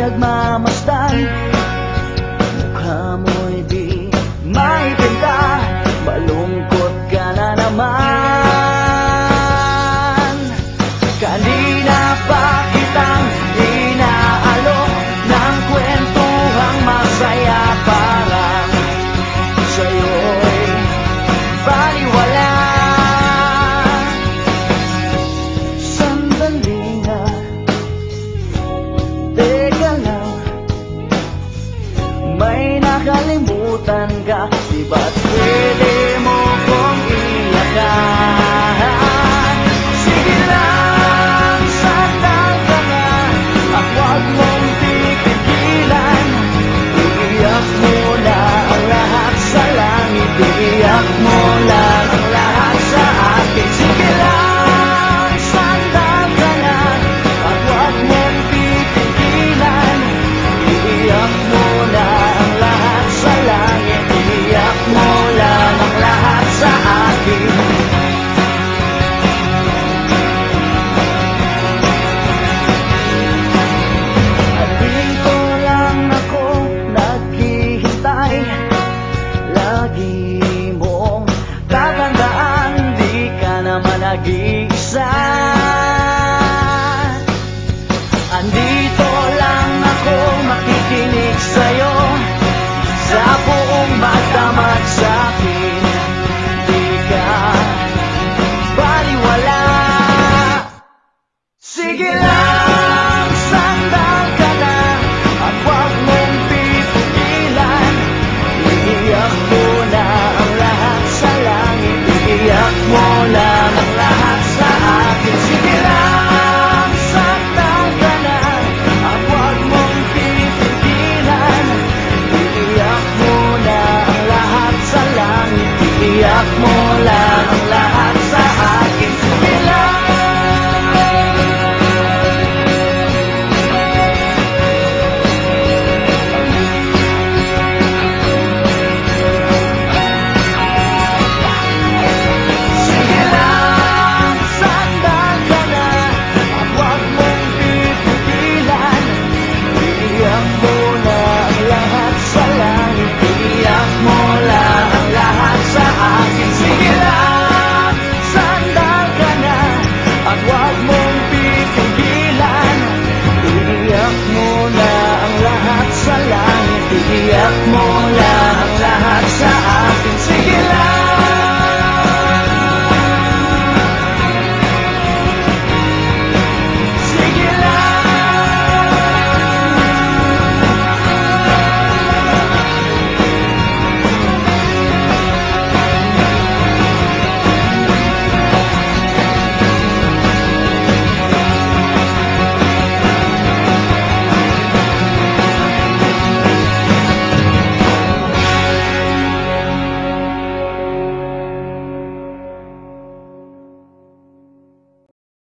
nagmamasdan tangga kah tiba-tiba Sunday.